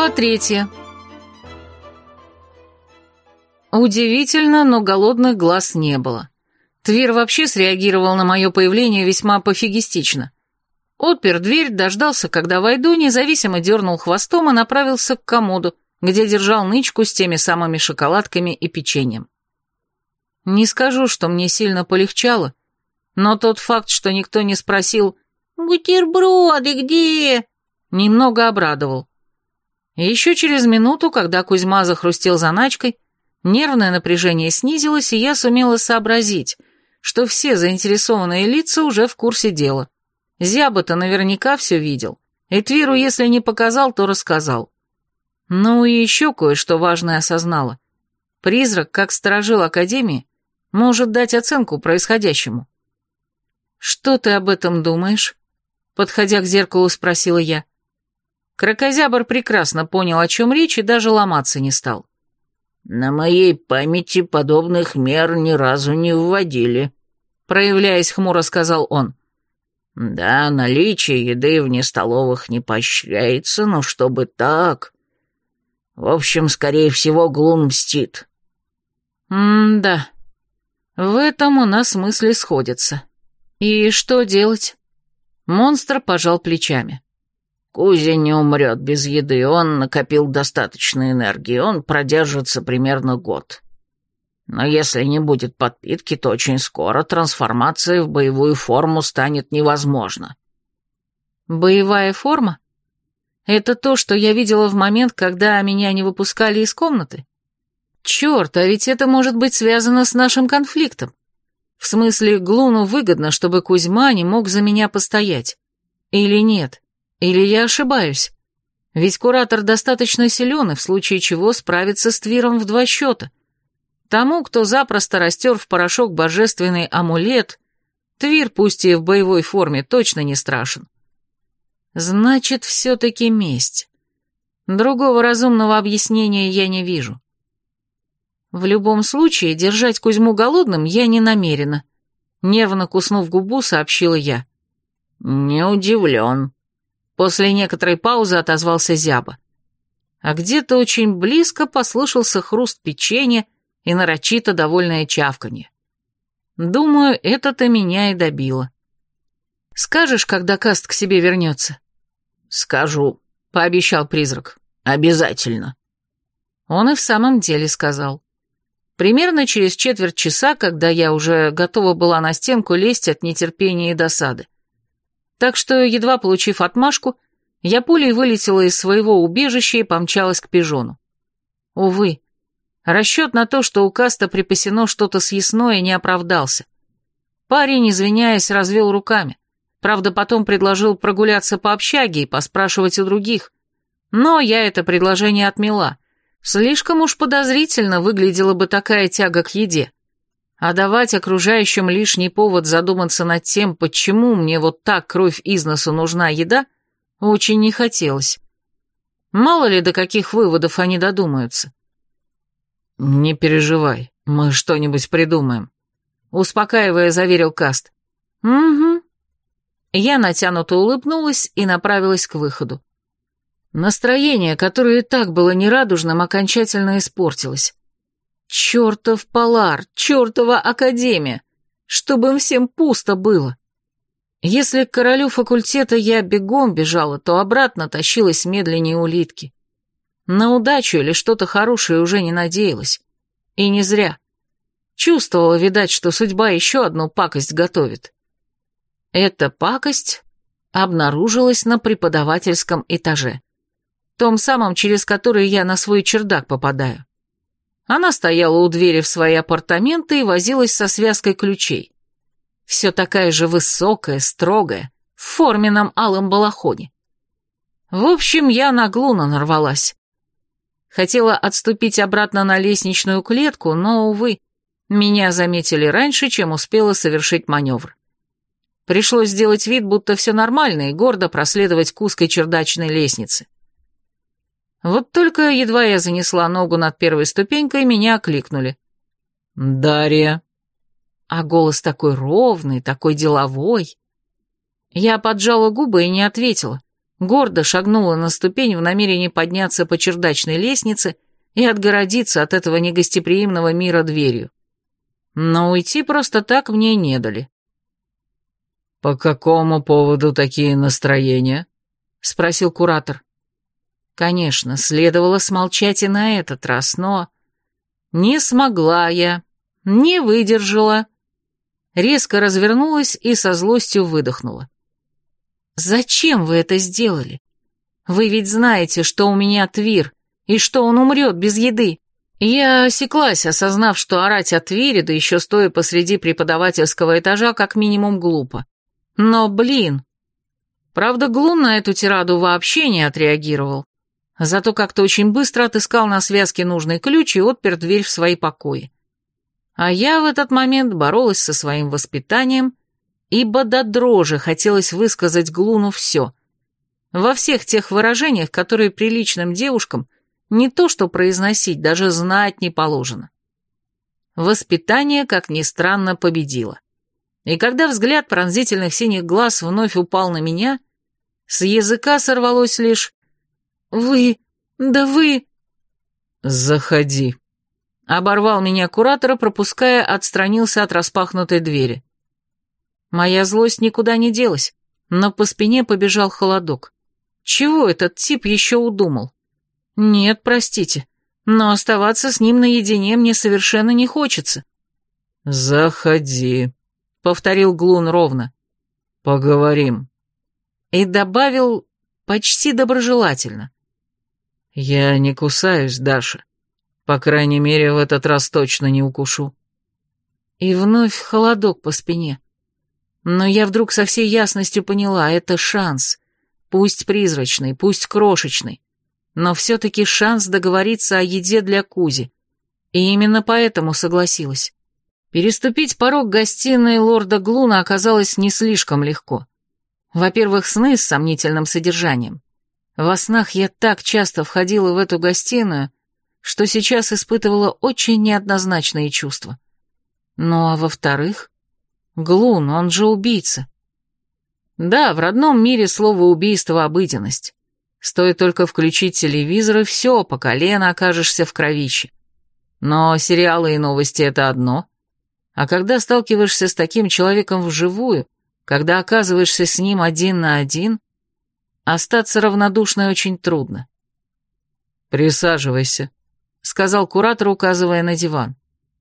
Глава третья. Удивительно, но голодных глаз не было. Твир вообще среагировал на мое появление весьма пофигистично. Отпер дверь, дождался, когда войду, независимо дернул хвостом и направился к комоду, где держал нычку с теми самыми шоколадками и печеньем. Не скажу, что мне сильно полегчало, но тот факт, что никто не спросил «Бутерброды где?», немного обрадовал. Еще через минуту, когда Кузьма захрустел заначкой, нервное напряжение снизилось, и я сумела сообразить, что все заинтересованные лица уже в курсе дела. Зяба-то наверняка все видел, и Твиру, если не показал, то рассказал. Ну и еще кое-что важное осознала. Призрак, как сторожил Академии, может дать оценку происходящему. «Что ты об этом думаешь?» Подходя к зеркалу, спросила я. Крокозябр прекрасно понял, о чем речь, и даже ломаться не стал. «На моей памяти подобных мер ни разу не вводили», — проявляясь хмуро, сказал он. «Да, наличие еды вне столовых не поощряется, но чтобы так...» В общем, скорее всего, Глун мстит. М-да. В этом у нас мысли сходятся. И что делать? Монстр пожал плечами. Кузя не умрет без еды, он накопил достаточно энергии, он продержится примерно год. Но если не будет подпитки, то очень скоро трансформация в боевую форму станет невозможна. Боевая форма? Это то, что я видела в момент, когда меня не выпускали из комнаты? Черт, а ведь это может быть связано с нашим конфликтом. В смысле, Глуну выгодно, чтобы Кузьма не мог за меня постоять. Или нет? Или я ошибаюсь? Ведь куратор достаточно силен и в случае чего справится с Твиром в два счета. Тому, кто запросто растер в порошок божественный амулет, Твир, пусть и в боевой форме, точно не страшен. Значит, все-таки месть. Другого разумного объяснения я не вижу. В любом случае, держать Кузьму голодным я не намерена. Нервно куснув губу, сообщила я. «Не удивлен», После некоторой паузы отозвался Зяба. А где-то очень близко послышался хруст печенья и нарочито довольное чавканье. Думаю, это-то меня и добило. Скажешь, когда Каст к себе вернется? Скажу, пообещал призрак. Обязательно. Он и в самом деле сказал. Примерно через четверть часа, когда я уже готова была на стенку лезть от нетерпения и досады. Так что, едва получив отмашку, я пулей вылетела из своего убежища и помчалась к пижону. Увы, расчет на то, что у Каста припасено что-то съестное, не оправдался. Парень, извиняясь, развел руками. Правда, потом предложил прогуляться по общаге и поспрашивать у других. Но я это предложение отмела. Слишком уж подозрительно выглядела бы такая тяга к еде. А давать окружающим лишний повод задуматься над тем, почему мне вот так кровь из носу нужна еда, очень не хотелось. Мало ли до каких выводов они додумаются. «Не переживай, мы что-нибудь придумаем», — успокаивая, заверил Каст. «Угу». Я натянуто улыбнулась и направилась к выходу. Настроение, которое и так было нерадужным, окончательно испортилось. Чертов Полар, чертова Академия! Чтобы им всем пусто было. Если к королю факультета я бегом бежала, то обратно тащилась медленнее улитки. На удачу или что-то хорошее уже не надеялась. И не зря. Чувствовала, видать, что судьба еще одну пакость готовит. Эта пакость обнаружилась на преподавательском этаже. Том самом, через который я на свой чердак попадаю. Она стояла у двери в свои апартаменты и возилась со связкой ключей. Все такая же высокая, строгая, в форменном алом балахоне. В общем, я на Глуна нарвалась. Хотела отступить обратно на лестничную клетку, но, увы, меня заметили раньше, чем успела совершить маневр. Пришлось сделать вид, будто все нормально, и гордо проследовать к узкой чердачной лестнице. Вот только едва я занесла ногу над первой ступенькой, меня окликнули. «Дарья». А голос такой ровный, такой деловой. Я поджала губы и не ответила, гордо шагнула на ступень в намерении подняться по чердачной лестнице и отгородиться от этого негостеприимного мира дверью. Но уйти просто так мне не дали. «По какому поводу такие настроения?» — спросил куратор. Конечно, следовало смолчать и на этот раз, но... Не смогла я, не выдержала. Резко развернулась и со злостью выдохнула. «Зачем вы это сделали? Вы ведь знаете, что у меня твир, и что он умрет без еды». Я осеклась, осознав, что орать о твире, да еще стоя посреди преподавательского этажа, как минимум глупо. Но, блин... Правда, Глун на эту тираду вообще не отреагировал. Зато как-то очень быстро отыскал на связке нужный ключ и отпер дверь в свои покои. А я в этот момент боролась со своим воспитанием, ибо до дрожи хотелось высказать Глуну все. Во всех тех выражениях, которые приличным девушкам не то что произносить, даже знать не положено. Воспитание, как ни странно, победило. И когда взгляд пронзительных синих глаз вновь упал на меня, с языка сорвалось лишь «Вы... да вы...» «Заходи», — оборвал меня куратора, пропуская, отстранился от распахнутой двери. Моя злость никуда не делась, но по спине побежал холодок. Чего этот тип еще удумал? Нет, простите, но оставаться с ним наедине мне совершенно не хочется. «Заходи», — повторил Глун ровно. «Поговорим». И добавил почти доброжелательно. «Я не кусаюсь, Даша. По крайней мере, в этот раз точно не укушу». И вновь холодок по спине. Но я вдруг со всей ясностью поняла, это шанс. Пусть призрачный, пусть крошечный. Но все-таки шанс договориться о еде для Кузи. И именно поэтому согласилась. Переступить порог гостиной лорда Глуна оказалось не слишком легко. Во-первых, сны с сомнительным содержанием. Во снах я так часто входила в эту гостиную, что сейчас испытывала очень неоднозначные чувства. Ну а во-вторых, Глун, он же убийца. Да, в родном мире слово «убийство» — обыденность. Стоит только включить телевизор, и все, по колено окажешься в кровище. Но сериалы и новости — это одно. А когда сталкиваешься с таким человеком вживую, когда оказываешься с ним один на один, Остаться равнодушной очень трудно. «Присаживайся», — сказал куратор, указывая на диван.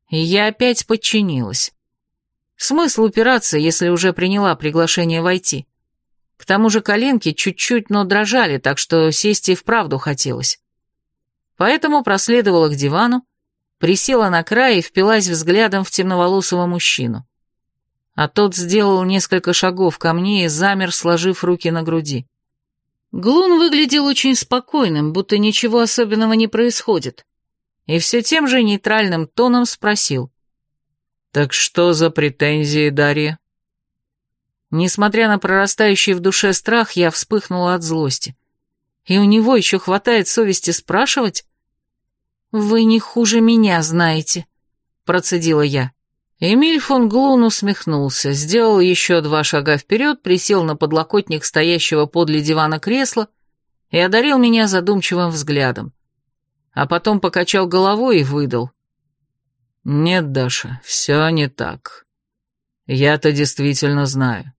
И я опять подчинилась. Смысл упираться, если уже приняла приглашение войти? К тому же коленки чуть-чуть, но дрожали, так что сесть и вправду хотелось. Поэтому проследовала к дивану, присела на край и впилась взглядом в темноволосого мужчину. А тот сделал несколько шагов ко мне и замер, сложив руки на груди. Глун выглядел очень спокойным, будто ничего особенного не происходит. И все тем же нейтральным тоном спросил. «Так что за претензии, Дарья?» Несмотря на прорастающий в душе страх, я вспыхнула от злости. И у него еще хватает совести спрашивать? «Вы не хуже меня знаете», — процедила я. Эмиль фон Глун усмехнулся, сделал еще два шага вперед, присел на подлокотник стоящего подле дивана кресла и одарил меня задумчивым взглядом. А потом покачал головой и выдал. «Нет, Даша, все не так. Я-то действительно знаю.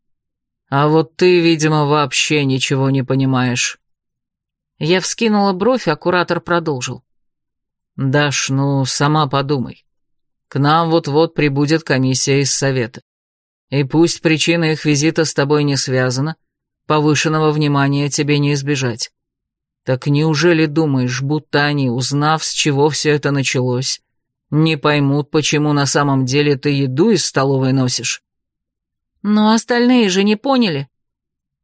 А вот ты, видимо, вообще ничего не понимаешь». Я вскинула бровь, а куратор продолжил. «Даш, ну, сама подумай. К нам вот-вот прибудет комиссия из совета. И пусть причина их визита с тобой не связана, повышенного внимания тебе не избежать. Так неужели думаешь, будто они, узнав, с чего все это началось, не поймут, почему на самом деле ты еду из столовой носишь? Но остальные же не поняли.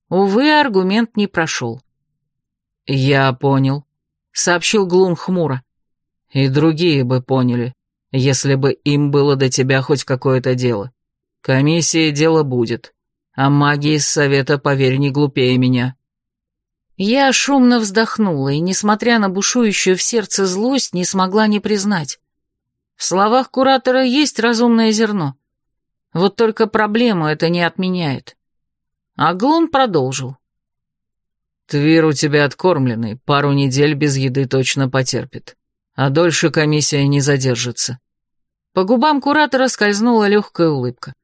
Увы, аргумент не прошел. «Я понял», — сообщил Глун хмуро. «И другие бы поняли если бы им было до тебя хоть какое-то дело. Комиссии дело будет, а маги из совета, поверь, не глупее меня». Я шумно вздохнула и, несмотря на бушующую в сердце злость, не смогла не признать. В словах куратора есть разумное зерно. Вот только проблему это не отменяет. А Глун продолжил. Твир у тебя откормленный, пару недель без еды точно потерпит. А дольше комиссия не задержится. По губам куратора скользнула легкая улыбка.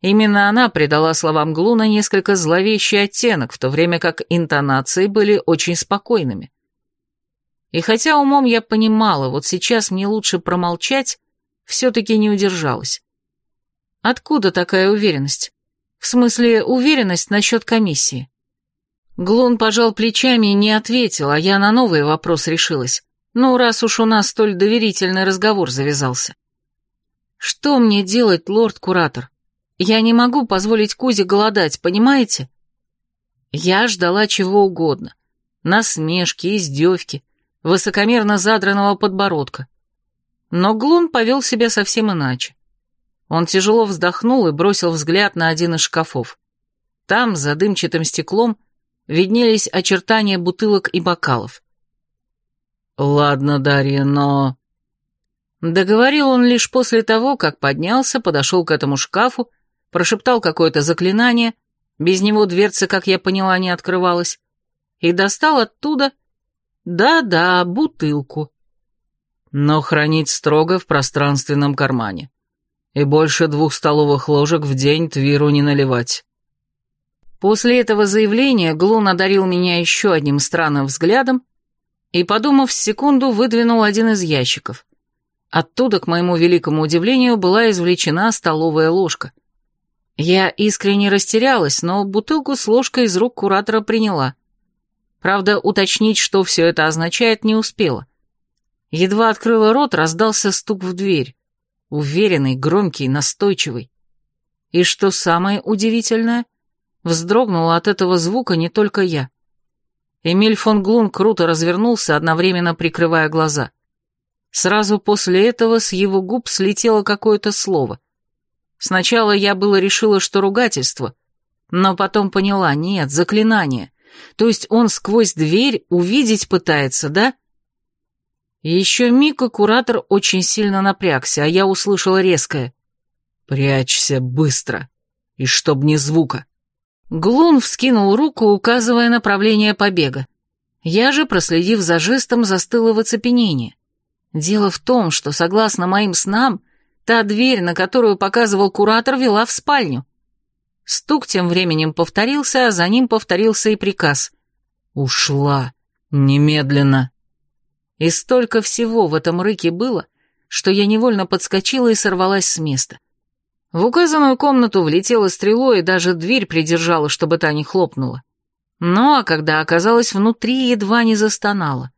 Именно она придала словам Глуна несколько зловещий оттенок, в то время как интонации были очень спокойными. И хотя умом я понимала, вот сейчас мне лучше промолчать, все-таки не удержалась. Откуда такая уверенность? В смысле, уверенность насчет комиссии? Глун пожал плечами и не ответил, а я на новый вопрос решилась. Ну, раз уж у нас столь доверительный разговор завязался. Что мне делать, лорд-куратор? Я не могу позволить Кузе голодать, понимаете? Я ждала чего угодно. Насмешки, издевки, высокомерно задранного подбородка. Но Глун повел себя совсем иначе. Он тяжело вздохнул и бросил взгляд на один из шкафов. Там, за дымчатым стеклом, виднелись очертания бутылок и бокалов. «Ладно, Дарья, но...» Договорил он лишь после того, как поднялся, подошел к этому шкафу, прошептал какое-то заклинание, без него дверца, как я поняла, не открывалась, и достал оттуда, да-да, бутылку. Но хранить строго в пространственном кармане. И больше двух столовых ложек в день Твиру не наливать. После этого заявления Глун одарил меня еще одним странным взглядом и, подумав секунду, выдвинул один из ящиков. Оттуда, к моему великому удивлению, была извлечена столовая ложка. Я искренне растерялась, но бутылку с ложкой из рук куратора приняла. Правда, уточнить, что все это означает, не успела. Едва открыла рот, раздался стук в дверь. Уверенный, громкий, настойчивый. И что самое удивительное, вздрогнула от этого звука не только я. Эмиль фон Глун круто развернулся, одновременно прикрывая глаза. — Сразу после этого с его губ слетело какое-то слово. Сначала я было решила, что ругательство, но потом поняла, нет, заклинание. То есть он сквозь дверь увидеть пытается, да? Еще миг куратор очень сильно напрягся, а я услышала резкое. «Прячься быстро, и чтоб ни звука». Глун вскинул руку, указывая направление побега. Я же, проследив за жестом, застыла в оцепенении. Дело в том, что, согласно моим снам, та дверь, на которую показывал куратор, вела в спальню. Стук тем временем повторился, а за ним повторился и приказ. «Ушла. Немедленно». И столько всего в этом рыке было, что я невольно подскочила и сорвалась с места. В указанную комнату влетела стрелой и даже дверь придержала, чтобы та не хлопнула. Ну а когда оказалась внутри, едва не застонала.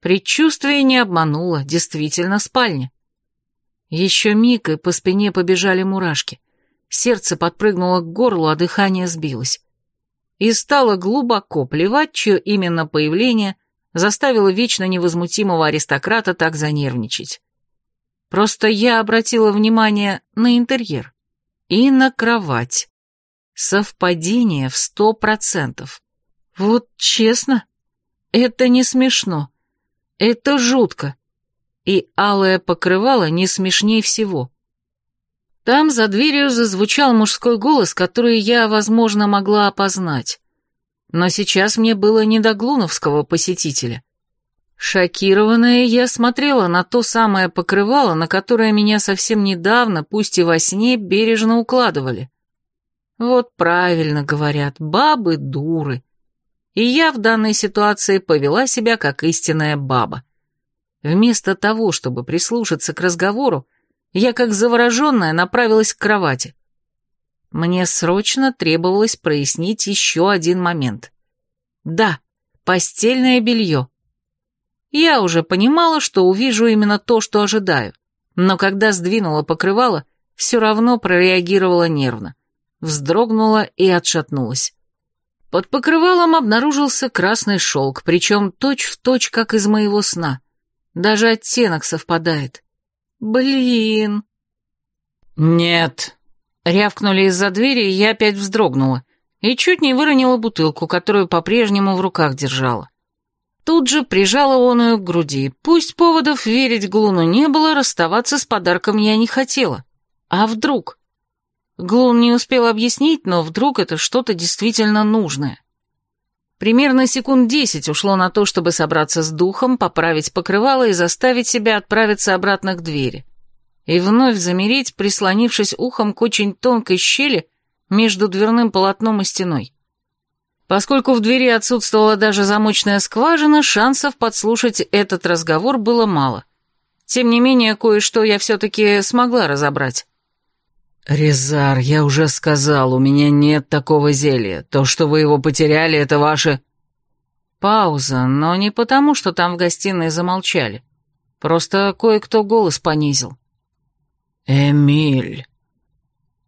Предчувствие не обмануло, действительно спальня. Еще миг, и по спине побежали мурашки. Сердце подпрыгнуло к горлу, а дыхание сбилось. И стало глубоко плевать, чье именно появление заставило вечно невозмутимого аристократа так занервничать. Просто я обратила внимание на интерьер и на кровать. Совпадение в сто процентов. Вот честно, это не смешно. Это жутко. И алое покрывало не смешней всего. Там за дверью зазвучал мужской голос, который я, возможно, могла опознать. Но сейчас мне было не до глуновского посетителя. Шокированная, я смотрела на то самое покрывало, на которое меня совсем недавно, пусть и во сне, бережно укладывали. Вот правильно говорят, бабы дуры и я в данной ситуации повела себя как истинная баба. Вместо того, чтобы прислушаться к разговору, я как завороженная направилась к кровати. Мне срочно требовалось прояснить еще один момент. Да, постельное белье. Я уже понимала, что увижу именно то, что ожидаю, но когда сдвинула покрывало, все равно прореагировала нервно, вздрогнула и отшатнулась. Под покрывалом обнаружился красный шелк, причем точь-в-точь, как из моего сна. Даже оттенок совпадает. Блин. Нет. Рявкнули из-за двери, и я опять вздрогнула. И чуть не выронила бутылку, которую по-прежнему в руках держала. Тут же прижала оную к груди. Пусть поводов верить Глуну не было, расставаться с подарком я не хотела. А вдруг? Глун не успел объяснить, но вдруг это что-то действительно нужное. Примерно секунд десять ушло на то, чтобы собраться с духом, поправить покрывало и заставить себя отправиться обратно к двери. И вновь замереть, прислонившись ухом к очень тонкой щели между дверным полотном и стеной. Поскольку в двери отсутствовала даже замочная скважина, шансов подслушать этот разговор было мало. Тем не менее, кое-что я все-таки смогла разобрать. «Резар, я уже сказал, у меня нет такого зелья. То, что вы его потеряли, это ваше...» Пауза, но не потому, что там в гостиной замолчали. Просто кое-кто голос понизил. «Эмиль».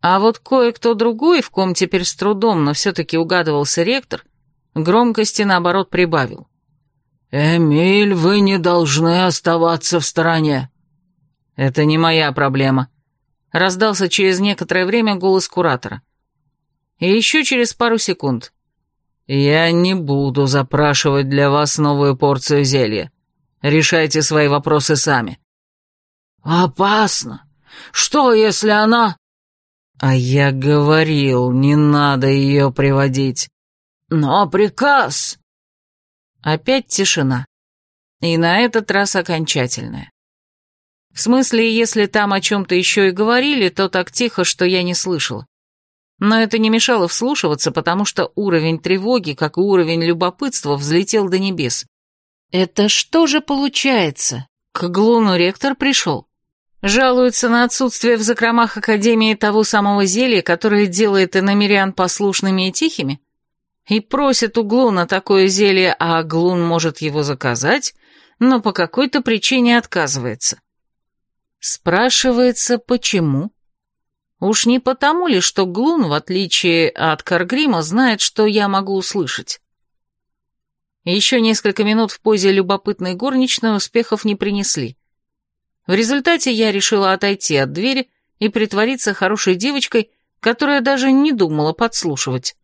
А вот кое-кто другой, в ком теперь с трудом, но все-таки угадывался ректор, громкости, наоборот, прибавил. «Эмиль, вы не должны оставаться в стороне». «Это не моя проблема», раздался через некоторое время голос куратора. И еще через пару секунд. «Я не буду запрашивать для вас новую порцию зелья. Решайте свои вопросы сами». «Опасно. Что, если она...» «А я говорил, не надо ее приводить». «Но приказ...» Опять тишина. И на этот раз окончательная. В смысле, если там о чем-то еще и говорили, то так тихо, что я не слышала. Но это не мешало вслушиваться, потому что уровень тревоги, как и уровень любопытства, взлетел до небес. Это что же получается? К Глуну ректор пришел. Жалуется на отсутствие в закромах Академии того самого зелья, которое делает иномерян послушными и тихими? И просит у Глуна такое зелье, а Глун может его заказать, но по какой-то причине отказывается. Спрашивается, почему? Уж не потому ли, что Глун, в отличие от Каргрима, знает, что я могу услышать? Еще несколько минут в позе любопытной горничной успехов не принесли. В результате я решила отойти от двери и притвориться хорошей девочкой, которая даже не думала подслушивать.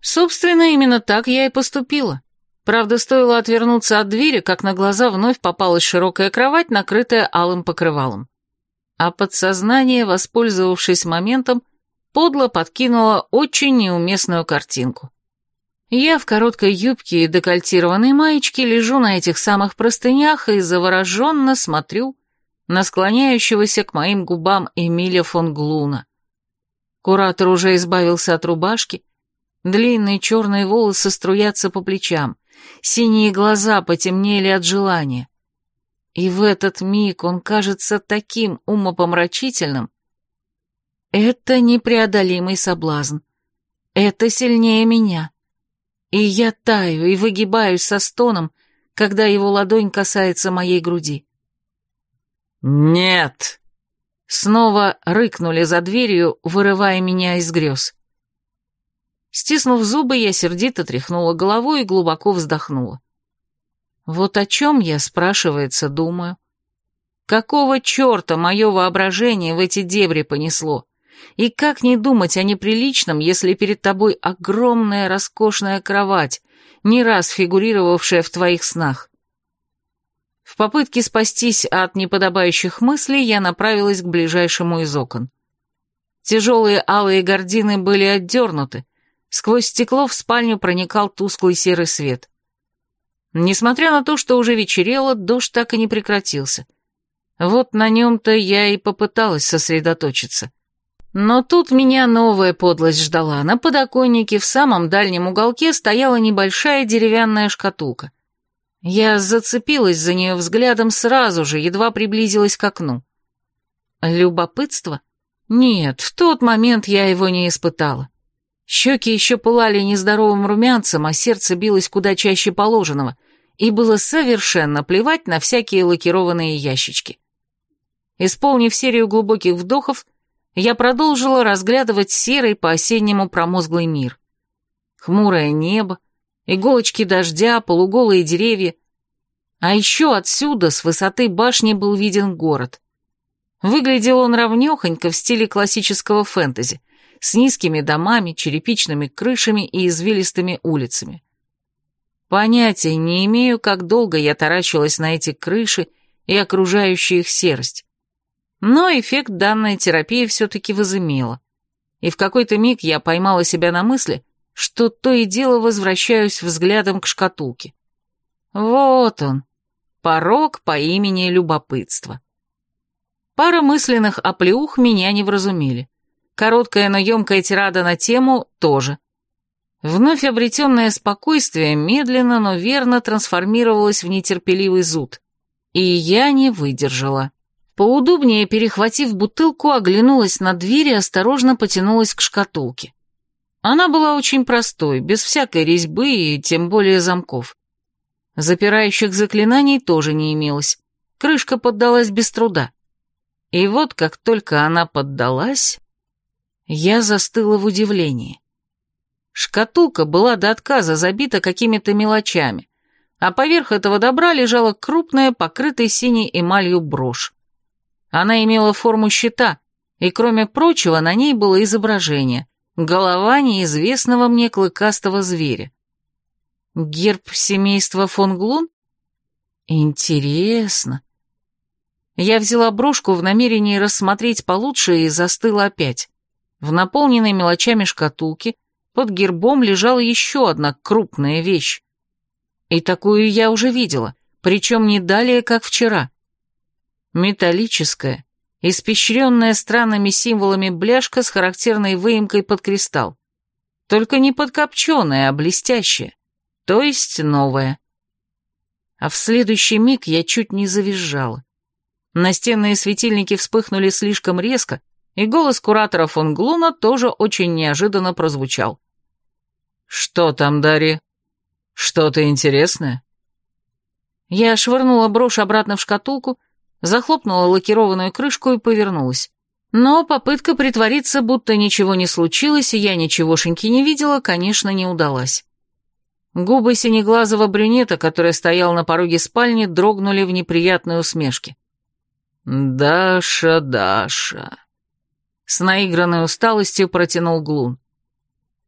Собственно, именно так я и поступила. Правда, стоило отвернуться от двери, как на глаза вновь попалась широкая кровать, накрытая алым покрывалом. А подсознание, воспользовавшись моментом, подло подкинуло очень неуместную картинку. Я в короткой юбке и декольтированной маечке лежу на этих самых простынях и завороженно смотрю на склоняющегося к моим губам Эмиля фон Глуна. Куратор уже избавился от рубашки, длинные черные волосы струятся по плечам, Синие глаза потемнели от желания. И в этот миг он кажется таким умопомрачительным. Это непреодолимый соблазн. Это сильнее меня. И я таю и выгибаюсь со стоном, когда его ладонь касается моей груди. «Нет!» Снова рыкнули за дверью, вырывая меня из грез. Стиснув зубы, я сердито тряхнула головой и глубоко вздохнула. Вот о чем я, спрашивается, думаю. Какого черта мое воображение в эти дебри понесло? И как не думать о неприличном, если перед тобой огромная роскошная кровать, не раз фигурировавшая в твоих снах? В попытке спастись от неподобающих мыслей я направилась к ближайшему из окон. Тяжелые алые гардины были отдернуты, Сквозь стекло в спальню проникал тусклый серый свет. Несмотря на то, что уже вечерело, дождь так и не прекратился. Вот на нем-то я и попыталась сосредоточиться. Но тут меня новая подлость ждала. На подоконнике в самом дальнем уголке стояла небольшая деревянная шкатулка. Я зацепилась за нее взглядом сразу же, едва приблизилась к окну. Любопытство? Нет, в тот момент я его не испытала. Щеки еще пылали нездоровым румянцем, а сердце билось куда чаще положенного, и было совершенно плевать на всякие лакированные ящички. Исполнив серию глубоких вдохов, я продолжила разглядывать серый по-осеннему промозглый мир. Хмурое небо, иголочки дождя, полуголые деревья. А еще отсюда, с высоты башни, был виден город. Выглядел он равнехонько в стиле классического фэнтези, с низкими домами, черепичными крышами и извилистыми улицами. Понятия не имею, как долго я таращилась на эти крыши и окружающую их серость. Но эффект данная терапия все-таки возымела. И в какой-то миг я поймала себя на мысли, что то и дело возвращаюсь взглядом к шкатулке. Вот он, порог по имени Любопытство. Пара мысленных оплеух меня не вразумили. Короткая, но емкая тирада на тему тоже. Вновь обретенное спокойствие медленно, но верно трансформировалось в нетерпеливый зуд. И я не выдержала. Поудобнее перехватив бутылку, оглянулась на дверь и осторожно потянулась к шкатулке. Она была очень простой, без всякой резьбы и тем более замков. Запирающих заклинаний тоже не имелось. Крышка поддалась без труда. И вот как только она поддалась, я застыла в удивлении. Шкатулка была до отказа забита какими-то мелочами, а поверх этого добра лежала крупная, покрытая синей эмалью брошь. Она имела форму щита, и, кроме прочего, на ней было изображение — голова неизвестного мне клыкастого зверя. Герб семейства фон Глун? Интересно. Я взяла брошку в намерении рассмотреть получше и застыла опять. В наполненной мелочами шкатулке под гербом лежала еще одна крупная вещь. И такую я уже видела, причем не далее, как вчера. Металлическая, испещренная странными символами бляшка с характерной выемкой под кристалл. Только не подкопченая, а блестящая, то есть новая. А в следующий миг я чуть не завизжала. Настенные светильники вспыхнули слишком резко, и голос куратора фон Глуна тоже очень неожиданно прозвучал. «Что там, Дарья? Что-то интересное?» Я швырнула брошь обратно в шкатулку, захлопнула лакированную крышку и повернулась. Но попытка притвориться, будто ничего не случилось, и я ничегошеньки не видела, конечно, не удалась. Губы синеглазого брюнета, который стоял на пороге спальни, дрогнули в неприятной усмешке. «Даша, Даша!» С наигранной усталостью протянул Глун.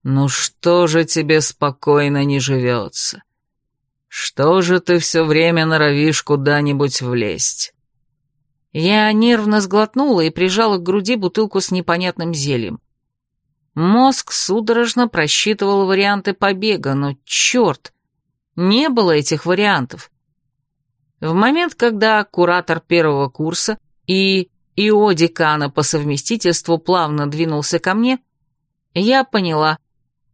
«Ну что же тебе спокойно не живется? Что же ты все время норовишь куда-нибудь влезть?» Я нервно сглотнула и прижала к груди бутылку с непонятным зельем. Мозг судорожно просчитывал варианты побега, но черт, не было этих вариантов. В момент, когда куратор первого курса и ИО декана по совместительству плавно двинулся ко мне, я поняла,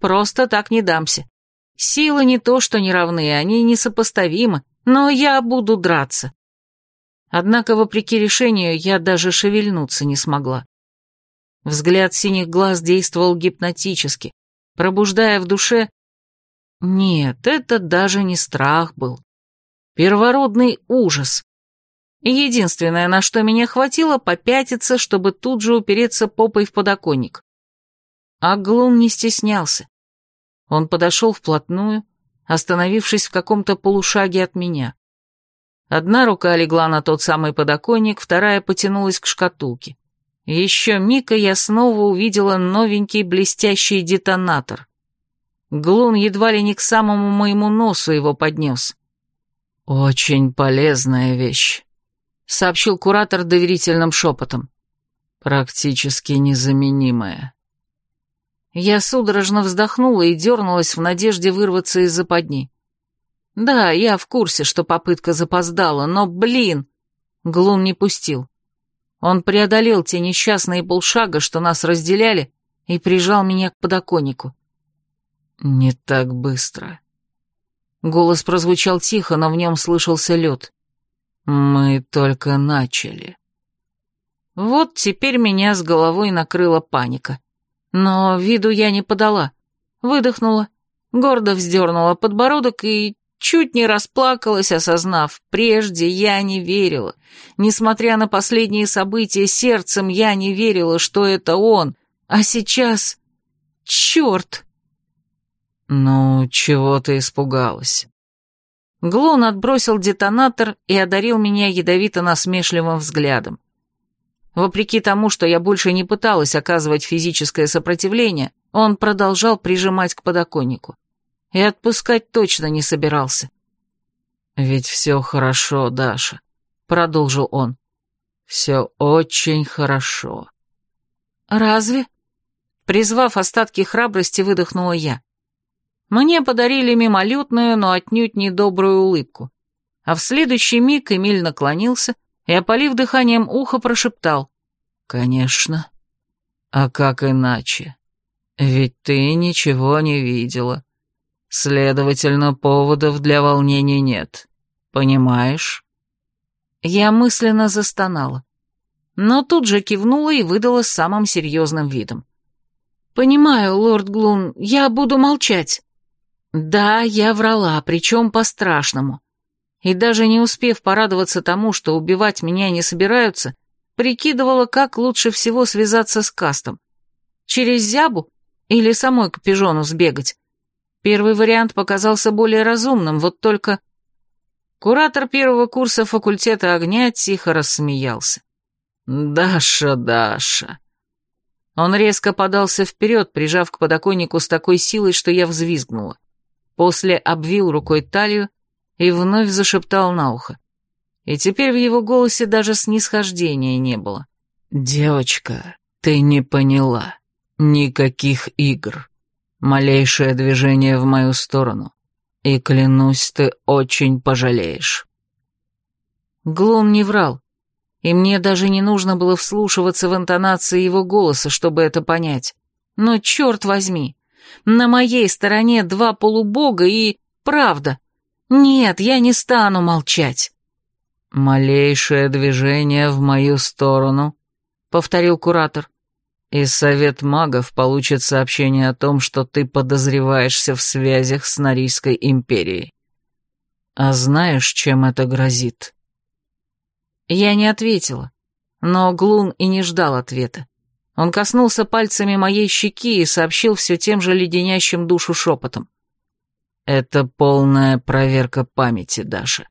просто так не дамся. Силы не то, что не равны, они несопоставимы, но я буду драться. Однако, вопреки решению, я даже шевельнуться не смогла. Взгляд синих глаз действовал гипнотически, пробуждая в душе... Нет, это даже не страх был. Первородный ужас. Единственное, на что меня хватило, попятиться, чтобы тут же упереться попой в подоконник. А Глум не стеснялся. Он подошел вплотную, остановившись в каком-то полушаге от меня. Одна рука легла на тот самый подоконник, вторая потянулась к шкатулке. Еще миг, я снова увидела новенький блестящий детонатор. Глун едва ли не к самому моему носу его поднес. «Очень полезная вещь», — сообщил куратор доверительным шепотом. «Практически незаменимая». Я судорожно вздохнула и дернулась в надежде вырваться из западни. Да, я в курсе, что попытка запоздала, но, блин, Глун не пустил. Он преодолел те несчастные полшага, что нас разделяли, и прижал меня к подоконнику. «Не так быстро». Голос прозвучал тихо, но в нем слышался лед. «Мы только начали». Вот теперь меня с головой накрыла паника. Но виду я не подала. Выдохнула, гордо вздернула подбородок и Чуть не расплакалась, осознав, прежде я не верила. Несмотря на последние события, сердцем я не верила, что это он. А сейчас... Черт! Ну, чего ты испугалась? Глон отбросил детонатор и одарил меня ядовито-насмешливым взглядом. Вопреки тому, что я больше не пыталась оказывать физическое сопротивление, он продолжал прижимать к подоконнику и отпускать точно не собирался. «Ведь все хорошо, Даша», — продолжил он. «Все очень хорошо». «Разве?» Призвав остатки храбрости, выдохнула я. Мне подарили мимолетную, но отнюдь недобрую улыбку. А в следующий миг Эмиль наклонился и, опалив дыханием ухо, прошептал. «Конечно. А как иначе? Ведь ты ничего не видела. Следовательно, поводов для волнений нет. Понимаешь?» Я мысленно застонала, но тут же кивнула и выдала самым серьезным видом. «Понимаю, лорд Глун, я буду молчать». Да, я врала, причем по-страшному. И даже не успев порадоваться тому, что убивать меня не собираются, прикидывала, как лучше всего связаться с кастом. Через зябу или самой к пижону сбегать. Первый вариант показался более разумным, вот только... Куратор первого курса факультета огня тихо рассмеялся. «Даша, Даша!» Он резко подался вперед, прижав к подоконнику с такой силой, что я взвизгнула. После обвил рукой талию и вновь зашептал на ухо. И теперь в его голосе даже снисхождения не было. «Девочка, ты не поняла. Никаких игр. Малейшее движение в мою сторону. И клянусь, ты очень пожалеешь». Глум не врал, и мне даже не нужно было вслушиваться в интонации его голоса, чтобы это понять. Но черт возьми, на моей стороне два полубога и... правда. Нет, я не стану молчать. «Малейшее движение в мою сторону», — повторил куратор. «И совет магов получит сообщение о том, что ты подозреваешься в связях с Норийской империей. А знаешь, чем это грозит?» Я не ответила, но Глун и не ждал ответа. Он коснулся пальцами моей щеки и сообщил все тем же леденящим душу шепотом. «Это полная проверка памяти, Даша.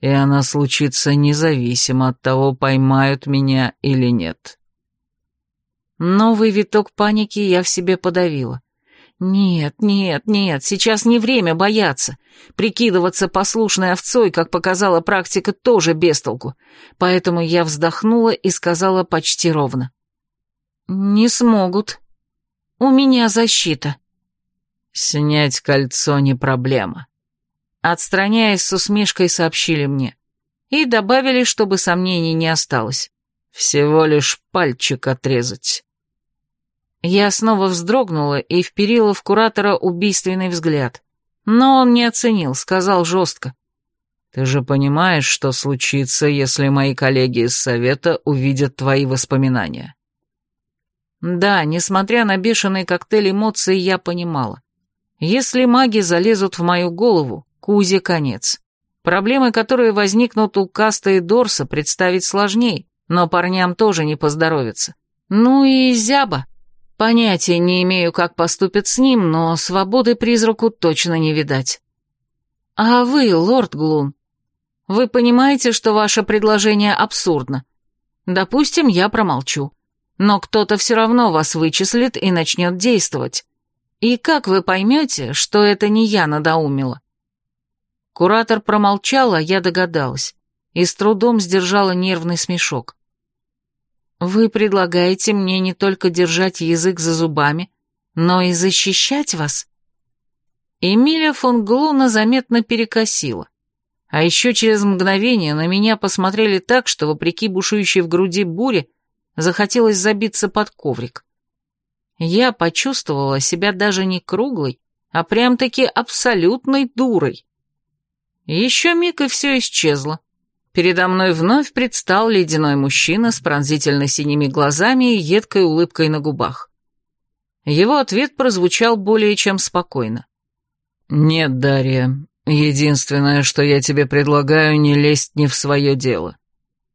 И она случится независимо от того, поймают меня или нет». Новый виток паники я в себе подавила. Нет, нет, нет, сейчас не время бояться. Прикидываться послушной овцой, как показала практика, тоже без толку. Поэтому я вздохнула и сказала почти ровно. «Не смогут. У меня защита». «Снять кольцо не проблема», — отстраняясь с усмешкой сообщили мне. И добавили, чтобы сомнений не осталось. «Всего лишь пальчик отрезать». Я снова вздрогнула и вперила в куратора убийственный взгляд. Но он не оценил, сказал жестко. «Ты же понимаешь, что случится, если мои коллеги из совета увидят твои воспоминания?» Да, несмотря на бешеный коктейль эмоций, я понимала. Если маги залезут в мою голову, Кузе конец. Проблемы, которые возникнут у Каста и Дорса, представить сложней, но парням тоже не поздоровится. Ну и Зяба. Понятия не имею, как поступят с ним, но свободы призраку точно не видать. А вы, лорд Глун, вы понимаете, что ваше предложение абсурдно? Допустим, я промолчу но кто-то все равно вас вычислит и начнет действовать. И как вы поймете, что это не я надоумила?» Куратор промолчала, я догадалась, и с трудом сдержала нервный смешок. «Вы предлагаете мне не только держать язык за зубами, но и защищать вас?» Эмилия фон Глуна заметно перекосила. А еще через мгновение на меня посмотрели так, что, вопреки бушующей в груди буре, захотелось забиться под коврик. Я почувствовала себя даже не круглой, а прям-таки абсолютной дурой. Еще миг, и все исчезло. Передо мной вновь предстал ледяной мужчина с пронзительно синими глазами и едкой улыбкой на губах. Его ответ прозвучал более чем спокойно. «Нет, Дарья, единственное, что я тебе предлагаю, не лезть не в свое дело.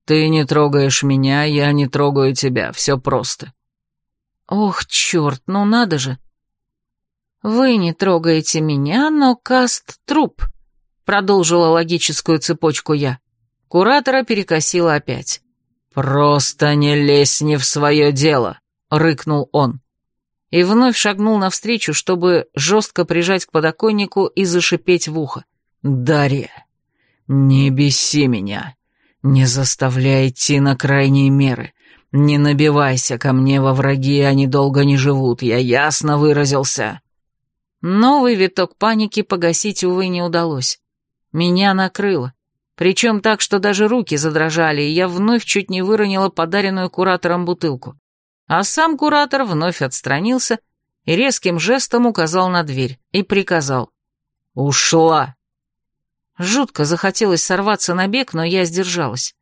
Ты не трогаешь меня, я не трогаю тебя, все просто. Ох, черт, ну надо же. Вы не трогаете меня, но Каст труп, продолжила логическую цепочку я. Куратора перекосила опять. «Просто не лезь не в свое дело», — рыкнул он. И вновь шагнул навстречу, чтобы жестко прижать к подоконнику и зашипеть в ухо. «Дарья, не беси меня. Не заставляй идти на крайние меры. Не набивайся ко мне во враги, они долго не живут, я ясно выразился». Новый виток паники погасить, увы, не удалось. Меня накрыло. Причем так, что даже руки задрожали, и я вновь чуть не выронила подаренную куратором бутылку. А сам куратор вновь отстранился и резким жестом указал на дверь и приказал. «Ушла!» Жутко захотелось сорваться на бег, но я сдержалась.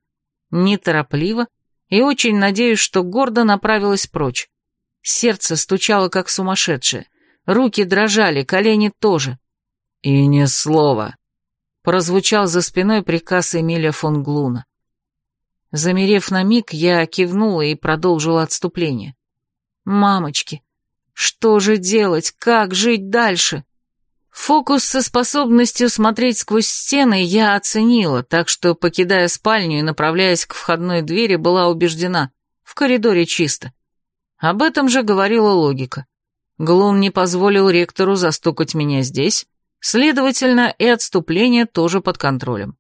Неторопливо и очень надеюсь, что гордо направилась прочь. Сердце стучало как сумасшедшее, руки дрожали, колени тоже. «И ни слова!» Прозвучал за спиной приказ Эмиля фон Глуна. Замерев на миг, я кивнула и продолжила отступление. «Мамочки, что же делать? Как жить дальше?» Фокус со способностью смотреть сквозь стены я оценила, так что, покидая спальню и направляясь к входной двери, была убеждена, в коридоре чисто. Об этом же говорила логика. Глун не позволил ректору застукать меня здесь, следовательно, и отступление тоже под контролем.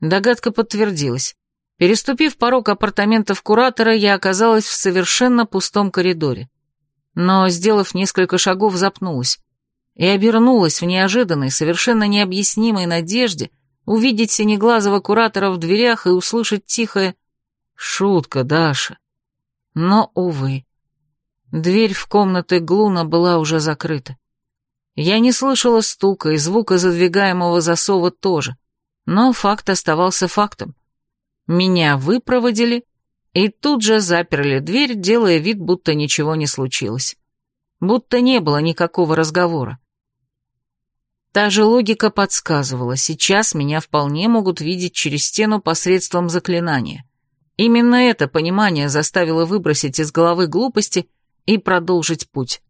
Догадка подтвердилась. Переступив порог апартаментов куратора, я оказалась в совершенно пустом коридоре. Но, сделав несколько шагов, запнулась и обернулась в неожиданной, совершенно необъяснимой надежде увидеть синеглазого куратора в дверях и услышать тихое «Шутка, Даша». Но, увы, дверь в комнаты Глуна была уже закрыта. Я не слышала стука и звука задвигаемого засова тоже, но факт оставался фактом. Меня выпроводили и тут же заперли дверь, делая вид, будто ничего не случилось. Будто не было никакого разговора. Та же логика подсказывала, сейчас меня вполне могут видеть через стену посредством заклинания. Именно это понимание заставило выбросить из головы глупости и продолжить путь.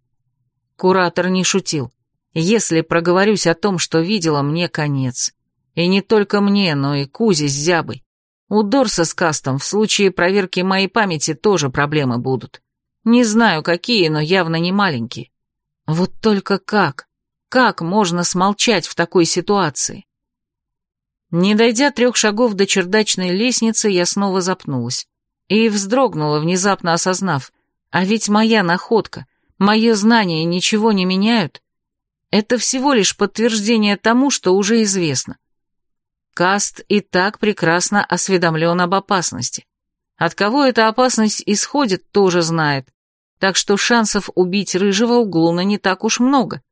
Куратор не шутил. Если проговорюсь о том, что видела, мне конец. И не только мне, но и Кузе с Зябой. У Дорса с Кастом в случае проверки моей памяти тоже проблемы будут. Не знаю, какие, но явно не маленькие. Вот только как? Как можно смолчать в такой ситуации? Не дойдя трех шагов до чердачной лестницы, я снова запнулась. И вздрогнула, внезапно осознав. А ведь моя находка, мои знания ничего не меняют. Это всего лишь подтверждение тому, что уже известно. Каст и так прекрасно осведомлен об опасности. От кого эта опасность исходит, тоже знает. Так что шансов убить Рыжего у Глуна не так уж много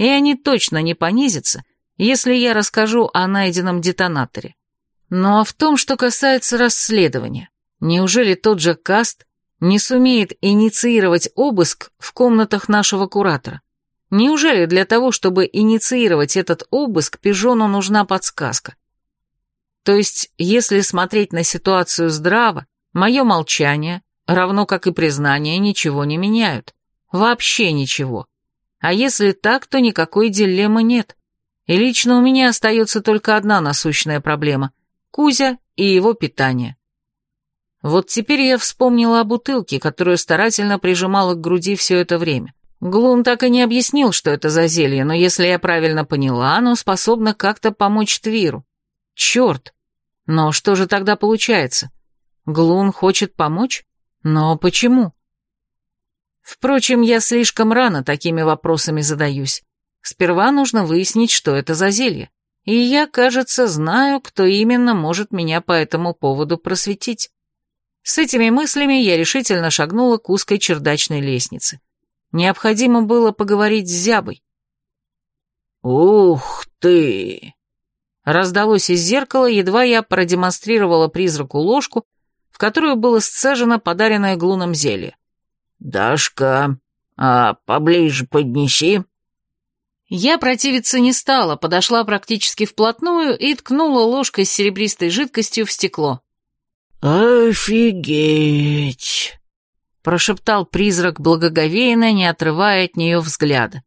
и они точно не понизятся, если я расскажу о найденном детонаторе. Ну а в том, что касается расследования, неужели тот же Каст не сумеет инициировать обыск в комнатах нашего куратора? Неужели для того, чтобы инициировать этот обыск, Пижону нужна подсказка? То есть, если смотреть на ситуацию здраво, мое молчание, равно как и признание, ничего не меняют. Вообще ничего. А если так, то никакой дилеммы нет. И лично у меня остается только одна насущная проблема – Кузя и его питание. Вот теперь я вспомнила о бутылке, которую старательно прижимала к груди все это время. Глун так и не объяснил, что это за зелье, но если я правильно поняла, оно способно как-то помочь Твиру. Черт! Но что же тогда получается? Глун хочет помочь? Но почему? Впрочем, я слишком рано такими вопросами задаюсь. Сперва нужно выяснить, что это за зелье. И я, кажется, знаю, кто именно может меня по этому поводу просветить. С этими мыслями я решительно шагнула к узкой чердачной лестнице. Необходимо было поговорить с Зябой. «Ух ты!» Раздалось из зеркала, едва я продемонстрировала призраку ложку, в которую было сцежено подаренное глуном зелье. «Дашка, а поближе поднеси». Я противиться не стала, подошла практически вплотную и ткнула ложкой с серебристой жидкостью в стекло. «Офигеть!» — прошептал призрак благоговейно, не отрывая от нее взгляда.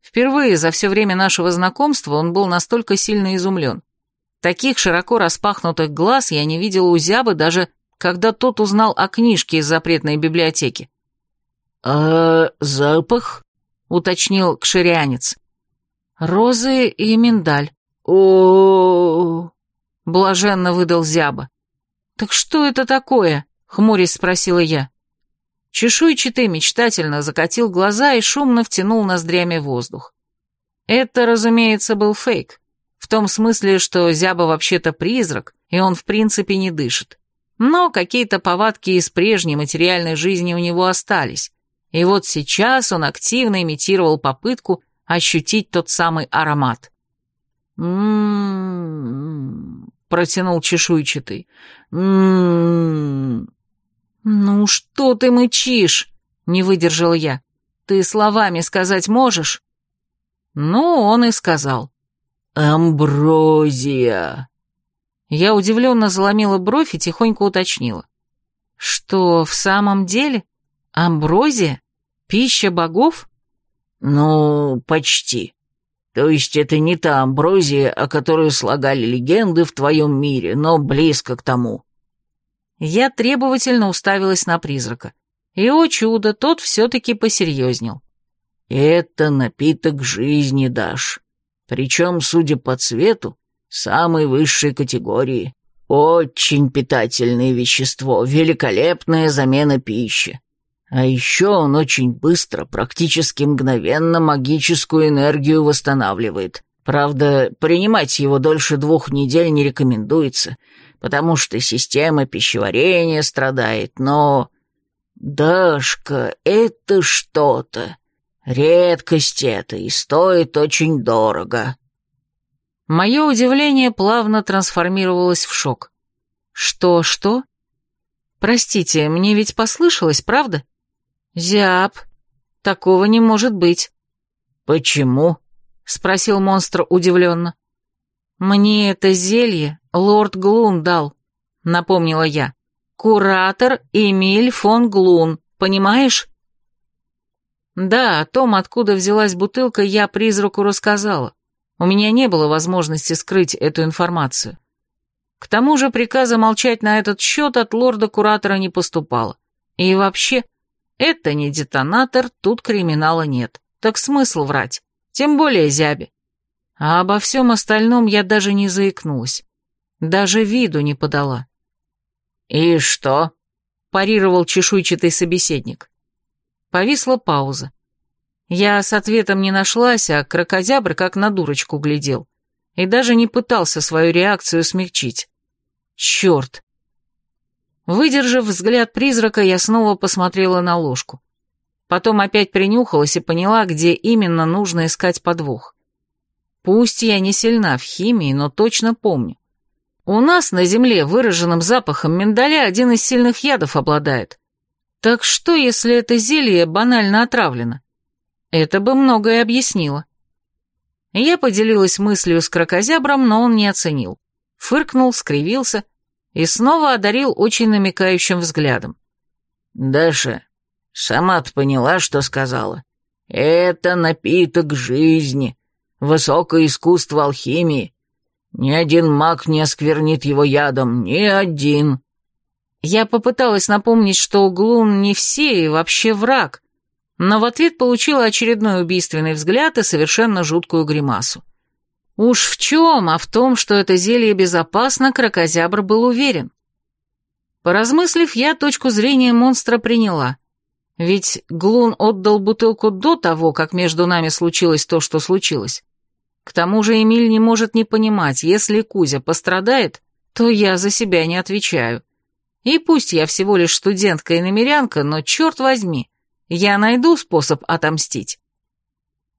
Впервые за все время нашего знакомства он был настолько сильно изумлен. Таких широко распахнутых глаз я не видела у Зябы даже, когда тот узнал о книжке из запретной библиотеки. «А запах?» — уточнил кширянец. «Розы и миндаль». О, блаженно выдал Зяба. «Так что это такое?» — хмурясь спросила я. Чешуйчатый мечтательно закатил глаза и шумно втянул ноздрями воздух. Это, разумеется, был фейк. В том смысле, что Зяба вообще-то призрак, и он в принципе не дышит. Но какие-то повадки из прежней материальной жизни у него остались. И вот сейчас он активно имитировал попытку ощутить тот самый аромат. «М-м-м», протянул чешуйчатый. «М-м-м». «Ну что ты мычишь?» — не выдержал я. «Ты словами сказать можешь?» Ну, он и сказал. «Амброзия!» Я удивленно заломила бровь и тихонько уточнила. «Что, в самом деле? Амброзия? Пища богов?» «Ну, почти. То есть это не та амброзия, о которой слагали легенды в твоем мире, но близко к тому». Я требовательно уставилась на призрака. И, о чудо, тот все-таки посерьезнел. «Это напиток жизни, Даш. Причем, судя по цвету, самой высшей категории. Очень питательное вещество, великолепная замена пищи. А еще он очень быстро, практически мгновенно магическую энергию восстанавливает. Правда, принимать его дольше двух недель не рекомендуется, потому что система пищеварения страдает, но... Дашка, это что-то. Редкость это и стоит очень дорого. Мое удивление плавно трансформировалось в шок. Что-что? Простите, мне ведь послышалось, правда? Зяб, такого не может быть. Почему? Спросил монстр удивленно. Мне это зелье лорд Глун дал, напомнила я. Куратор Эмиль фон Глун, понимаешь? Да, о том, откуда взялась бутылка, я призраку рассказала. У меня не было возможности скрыть эту информацию. К тому же приказа молчать на этот счет от лорда-куратора не поступало. И вообще, это не детонатор, тут криминала нет. Так смысл врать, тем более зяби. А обо всем остальном я даже не заикнулась. Даже виду не подала. «И что?» – парировал чешуйчатый собеседник. Повисла пауза. Я с ответом не нашлась, а крокозябр как на дурочку глядел. И даже не пытался свою реакцию смягчить. Черт! Выдержав взгляд призрака, я снова посмотрела на ложку. Потом опять принюхалась и поняла, где именно нужно искать подвох. Пусть я не сильна в химии, но точно помню. У нас на земле выраженным запахом миндаля один из сильных ядов обладает. Так что, если это зелье банально отравлено? Это бы многое объяснило. Я поделилась мыслью с крокозябром, но он не оценил. Фыркнул, скривился и снова одарил очень намекающим взглядом. «Даша, сама ты поняла, что сказала? Это напиток жизни, высокое искусство алхимии. Ни один маг не осквернит его ядом, ни один». Я попыталась напомнить, что Глун не все и вообще враг, но в ответ получила очередной убийственный взгляд и совершенно жуткую гримасу. Уж в чем, а в том, что это зелье безопасно, крокозябр был уверен. Поразмыслив, я точку зрения монстра приняла. Ведь Глун отдал бутылку до того, как между нами случилось то, что случилось. К тому же Эмиль не может не понимать, если Кузя пострадает, то я за себя не отвечаю. И пусть я всего лишь студентка и намерянка, но черт возьми, я найду способ отомстить.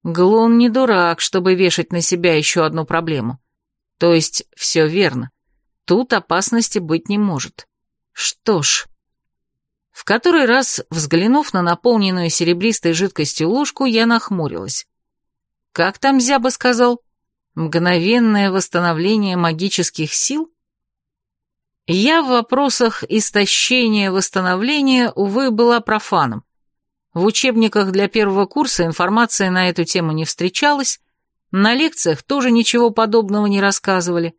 Глун не дурак, чтобы вешать на себя еще одну проблему. То есть все верно. Тут опасности быть не может. Что ж... В который раз, взглянув на наполненную серебристой жидкостью ложку, я нахмурилась. Как там Зяба сказал? Мгновенное восстановление магических сил? Я в вопросах истощения-восстановления, увы, была профаном. В учебниках для первого курса информации на эту тему не встречалась, на лекциях тоже ничего подобного не рассказывали.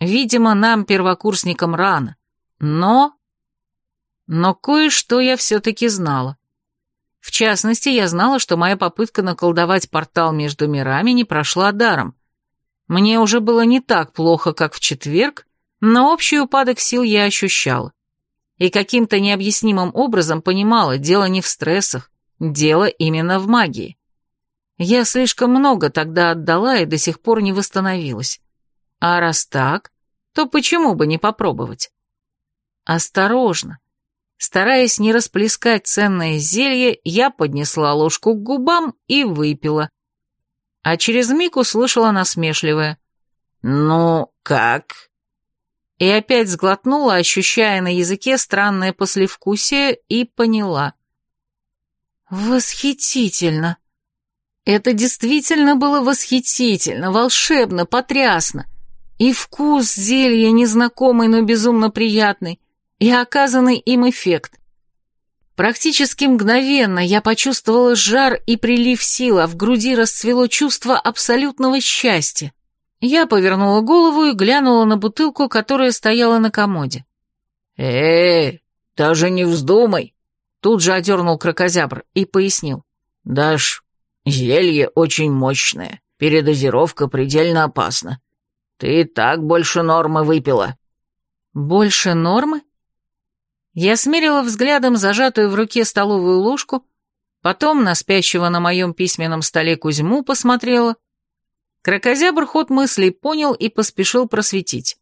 Видимо, нам, первокурсникам, рано. Но... Но кое-что я все-таки знала. В частности, я знала, что моя попытка наколдовать портал между мирами не прошла даром. Мне уже было не так плохо, как в четверг, но общий упадок сил я ощущала. и каким-то необъяснимым образом понимала, дело не в стрессах, дело именно в магии. Я слишком много тогда отдала и до сих пор не восстановилась. А раз так, то почему бы не попробовать? Осторожно. Стараясь не расплескать ценное зелье, я поднесла ложку к губам и выпила. А через миг услышала насмешливое. «Ну, как?» И опять сглотнула, ощущая на языке странное послевкусие, и поняла. «Восхитительно!» Это действительно было восхитительно, волшебно, потрясно. И вкус зелья незнакомый, но безумно приятный, и оказанный им эффект. Практически мгновенно я почувствовала жар и прилив сил, а в груди расцвело чувство абсолютного счастья. Я повернула голову и глянула на бутылку, которая стояла на комоде. э даже не вздумай!» Тут же одернул крокозябр и пояснил. «Даш, зелье очень мощное, передозировка предельно опасна. Ты так больше нормы выпила». «Больше нормы?» Я смерила взглядом зажатую в руке столовую ложку, потом на спящего на моем письменном столе Кузьму посмотрела. Крокозябр ход мыслей понял и поспешил просветить.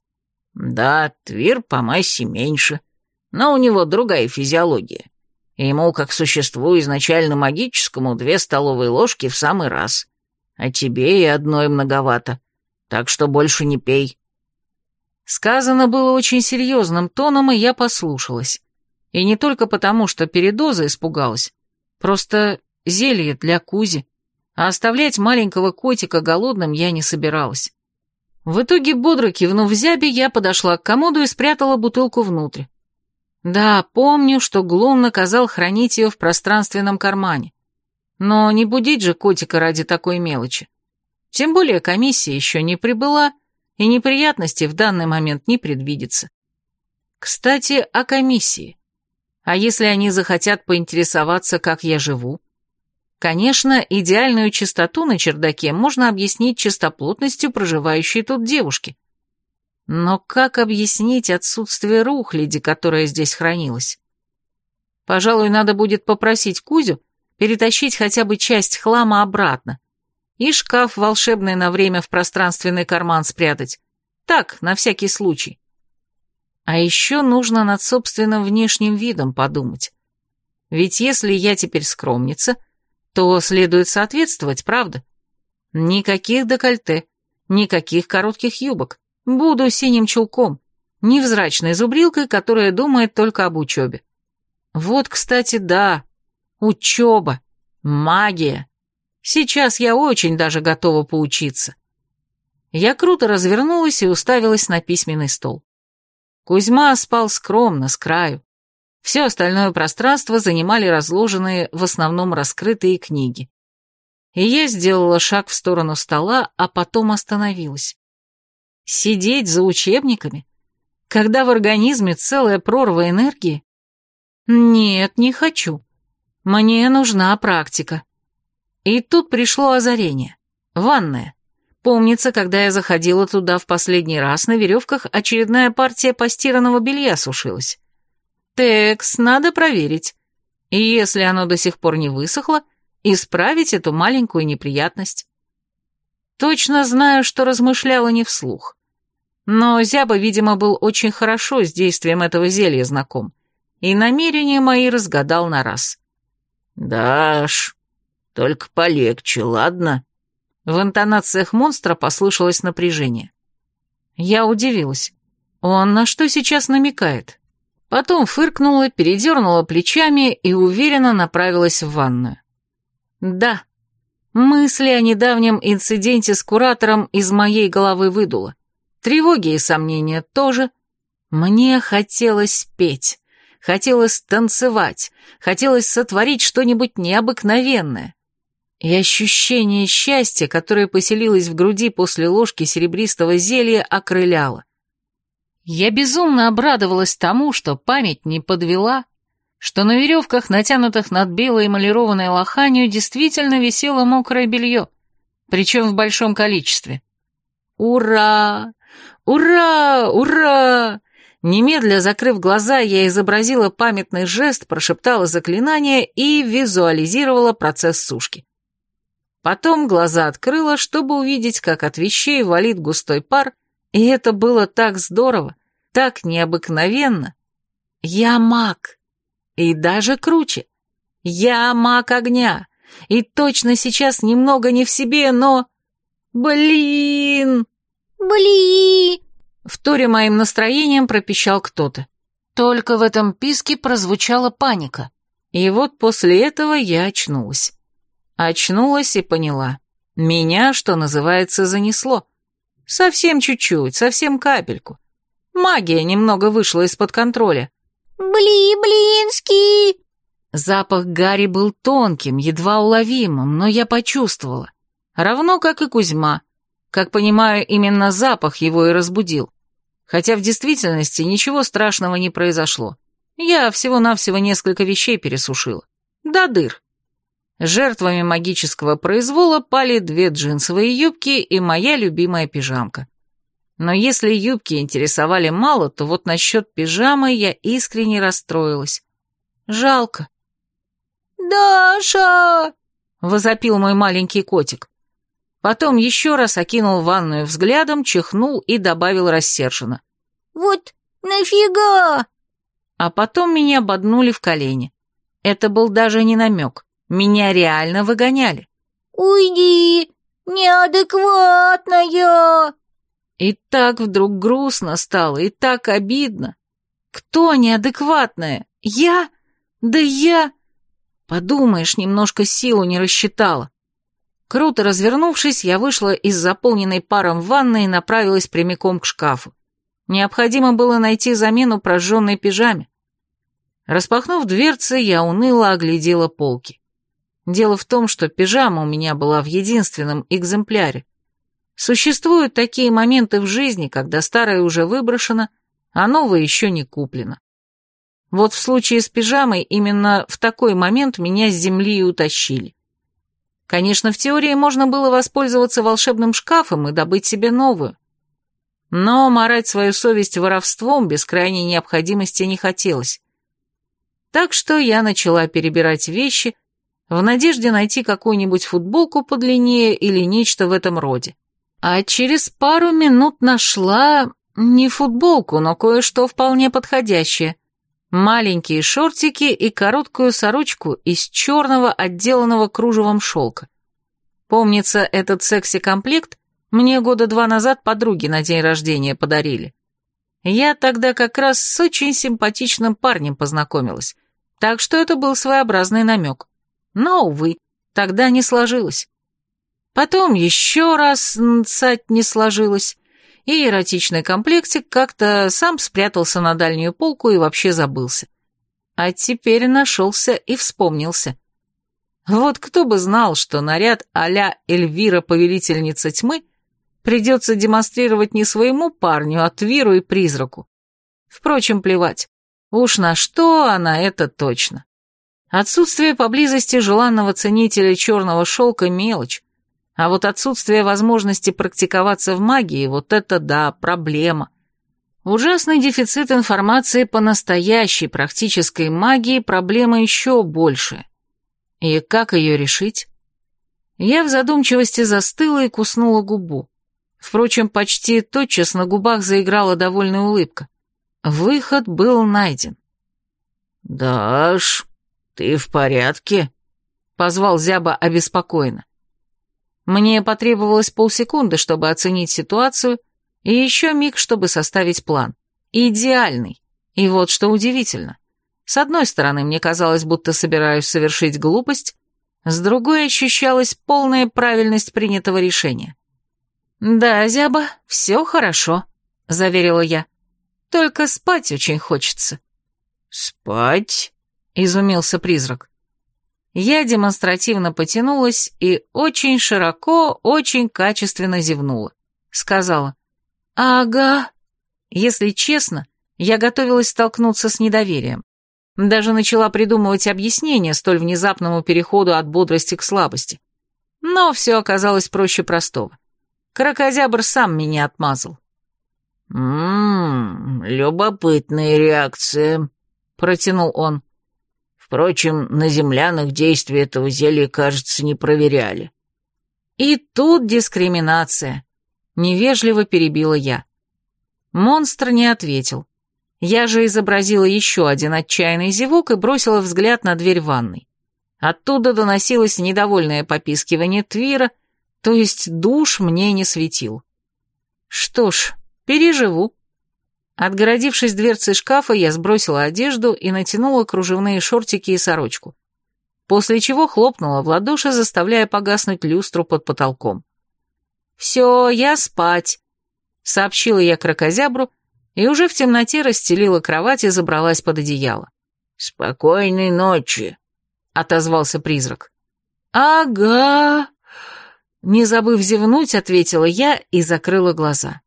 «Да, Твир по массе меньше, но у него другая физиология. Ему, как существу изначально магическому, две столовые ложки в самый раз, а тебе и одной многовато, так что больше не пей». Сказано было очень серьезным тоном, и я послушалась. И не только потому, что передоза испугалась. Просто зелье для Кузи. А оставлять маленького котика голодным я не собиралась. В итоге, бодро кивнув зяби, я подошла к комоду и спрятала бутылку внутрь. Да, помню, что Глум наказал хранить ее в пространственном кармане. Но не будить же котика ради такой мелочи. Тем более комиссия еще не прибыла, и неприятностей в данный момент не предвидится. Кстати, о комиссии. А если они захотят поинтересоваться, как я живу? Конечно, идеальную чистоту на чердаке можно объяснить чистоплотностью проживающей тут девушки. Но как объяснить отсутствие рухляди, которая здесь хранилась? Пожалуй, надо будет попросить Кузю перетащить хотя бы часть хлама обратно, и шкаф волшебный на время в пространственный карман спрятать. Так, на всякий случай. А еще нужно над собственным внешним видом подумать. Ведь если я теперь скромница, то следует соответствовать, правда? Никаких декольте, никаких коротких юбок. Буду синим чулком, невзрачной зубрилкой, которая думает только об учебе. Вот, кстати, да, учеба, магия. Сейчас я очень даже готова поучиться. Я круто развернулась и уставилась на письменный стол. Кузьма спал скромно, с краю. Все остальное пространство занимали разложенные, в основном раскрытые книги. И я сделала шаг в сторону стола, а потом остановилась. Сидеть за учебниками? Когда в организме целая прорва энергии? Нет, не хочу. Мне нужна практика. И тут пришло озарение. Ванная. Помнится, когда я заходила туда в последний раз, на веревках очередная партия постиранного белья сушилась. Текс, надо проверить. И если оно до сих пор не высохло, исправить эту маленькую неприятность. Точно знаю, что размышляла не вслух. Но Зяба, видимо, был очень хорошо с действием этого зелья знаком, и намерения мои разгадал на раз. «Даш, только полегче, ладно?» В интонациях монстра послышалось напряжение. Я удивилась. Он на что сейчас намекает? Потом фыркнула, передернула плечами и уверенно направилась в ванную. Да, мысли о недавнем инциденте с куратором из моей головы выдуло. Тревоги и сомнения тоже. Мне хотелось петь, хотелось танцевать, хотелось сотворить что-нибудь необыкновенное. И ощущение счастья, которое поселилось в груди после ложки серебристого зелья, окрыляло. Я безумно обрадовалась тому, что память не подвела, что на веревках, натянутых над белой эмалированной лоханью, действительно висело мокрое белье, причем в большом количестве. Ура! Ура! Ура! Немедля закрыв глаза, я изобразила памятный жест, прошептала заклинание и визуализировала процесс сушки. Потом глаза открыла, чтобы увидеть, как от вещей валит густой пар, и это было так здорово, так необыкновенно. Я маг. И даже круче. Я маг огня. И точно сейчас немного не в себе, но... Блин! Блин! Вторе моим настроением пропищал кто-то. Только в этом писке прозвучала паника. И вот после этого я очнулась. Очнулась и поняла. Меня, что называется, занесло. Совсем чуть-чуть, совсем капельку. Магия немного вышла из-под контроля. «Бли-блинский!» Запах Гарри был тонким, едва уловимым, но я почувствовала. Равно как и Кузьма. Как понимаю, именно запах его и разбудил. Хотя в действительности ничего страшного не произошло. Я всего-навсего несколько вещей пересушила. До дыр. Жертвами магического произвола пали две джинсовые юбки и моя любимая пижамка. Но если юбки интересовали мало, то вот насчет пижамы я искренне расстроилась. Жалко. «Даша!» — возопил мой маленький котик. Потом еще раз окинул ванную взглядом, чихнул и добавил рассерженно. «Вот нафига?» А потом меня ободнули в колени. Это был даже не намек. Меня реально выгоняли. «Уйди! Неадекватная!» И так вдруг грустно стало, и так обидно. Кто неадекватная? Я? Да я... Подумаешь, немножко силу не рассчитала. Круто развернувшись, я вышла из заполненной паром ванны и направилась прямиком к шкафу. Необходимо было найти замену прожженной пижаме. Распахнув дверцы, я уныло оглядела полки. Дело в том, что пижама у меня была в единственном экземпляре. Существуют такие моменты в жизни, когда старое уже выброшено, а новое еще не куплено. Вот в случае с пижамой именно в такой момент меня с земли и утащили. Конечно, в теории можно было воспользоваться волшебным шкафом и добыть себе новую. Но морать свою совесть воровством без крайней необходимости не хотелось. Так что я начала перебирать вещи в надежде найти какую-нибудь футболку подлиннее или нечто в этом роде. А через пару минут нашла не футболку, но кое-что вполне подходящее. Маленькие шортики и короткую сорочку из черного, отделанного кружевом шелка. Помнится, этот секси-комплект мне года два назад подруги на день рождения подарили. Я тогда как раз с очень симпатичным парнем познакомилась, так что это был своеобразный намек. Но, увы, тогда не сложилось. Потом еще раз нцать не сложилось, и эротичный комплектик как-то сам спрятался на дальнюю полку и вообще забылся. А теперь нашелся и вспомнился. Вот кто бы знал, что наряд а-ля Эльвира, повелительница тьмы, придется демонстрировать не своему парню, а Твиру и призраку. Впрочем, плевать. Уж на что, а на это точно. Отсутствие поблизости желанного ценителя черного шелка – мелочь. А вот отсутствие возможности практиковаться в магии – вот это да, проблема. Ужасный дефицит информации по настоящей практической магии – проблема еще больше. И как ее решить? Я в задумчивости застыла и куснула губу. Впрочем, почти тотчас на губах заиграла довольная улыбка. Выход был найден. «Даш, ты в порядке?» — позвал Зяба обеспокоенно. Мне потребовалось полсекунды, чтобы оценить ситуацию, и еще миг, чтобы составить план. Идеальный. И вот что удивительно. С одной стороны, мне казалось, будто собираюсь совершить глупость, с другой ощущалась полная правильность принятого решения. «Да, Зяба, все хорошо», — заверила я. «Только спать очень хочется». «Спать?» — изумился призрак. Я демонстративно потянулась и очень широко, очень качественно зевнула. Сказала «Ага». Если честно, я готовилась столкнуться с недоверием. Даже начала придумывать объяснение столь внезапному переходу от бодрости к слабости. Но все оказалось проще простого. Крокозябр сам меня отмазал. «Ммм, любопытная реакция», — протянул он. «Впрочем, на землянах действие этого зелья, кажется, не проверяли». «И тут дискриминация», — невежливо перебила я. Монстр не ответил. Я же изобразила еще один отчаянный зевок и бросила взгляд на дверь ванной. Оттуда доносилось недовольное попискивание Твира, то есть душ мне не светил. Что ж, переживу. Отгородившись дверцей шкафа, я сбросила одежду и натянула кружевные шортики и сорочку, после чего хлопнула в ладоши, заставляя погаснуть люстру под потолком. «Все, я спать», — сообщила я крокозябру, и уже в темноте расстелила кровать и забралась под одеяло. «Спокойной ночи», — отозвался призрак. «Ага», не забыв зевнуть, ответила я и закрыла глаза.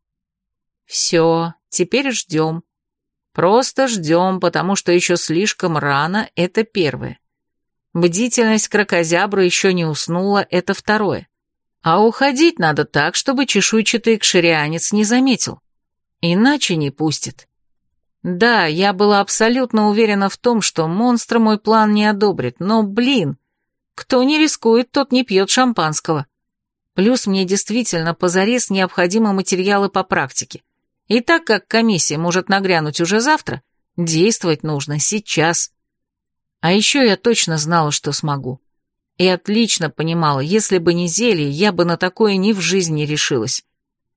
«Все, теперь ждем. Просто ждем, потому что еще слишком рано, это первое. Бдительность крокозябра еще не уснула, это второе. А уходить надо так, чтобы чешуйчатый кширианец не заметил. Иначе не пустит. Да, я была абсолютно уверена в том, что монстр мой план не одобрит, но, блин, кто не рискует, тот не пьет шампанского. Плюс мне действительно позарез необходимы материалы по практике. И так как комиссия может нагрянуть уже завтра, действовать нужно сейчас. А еще я точно знала, что смогу. И отлично понимала, если бы не зелье, я бы на такое ни в жизни не решилась.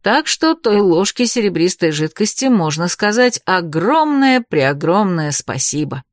Так что той ложке серебристой жидкости можно сказать огромное-преогромное спасибо.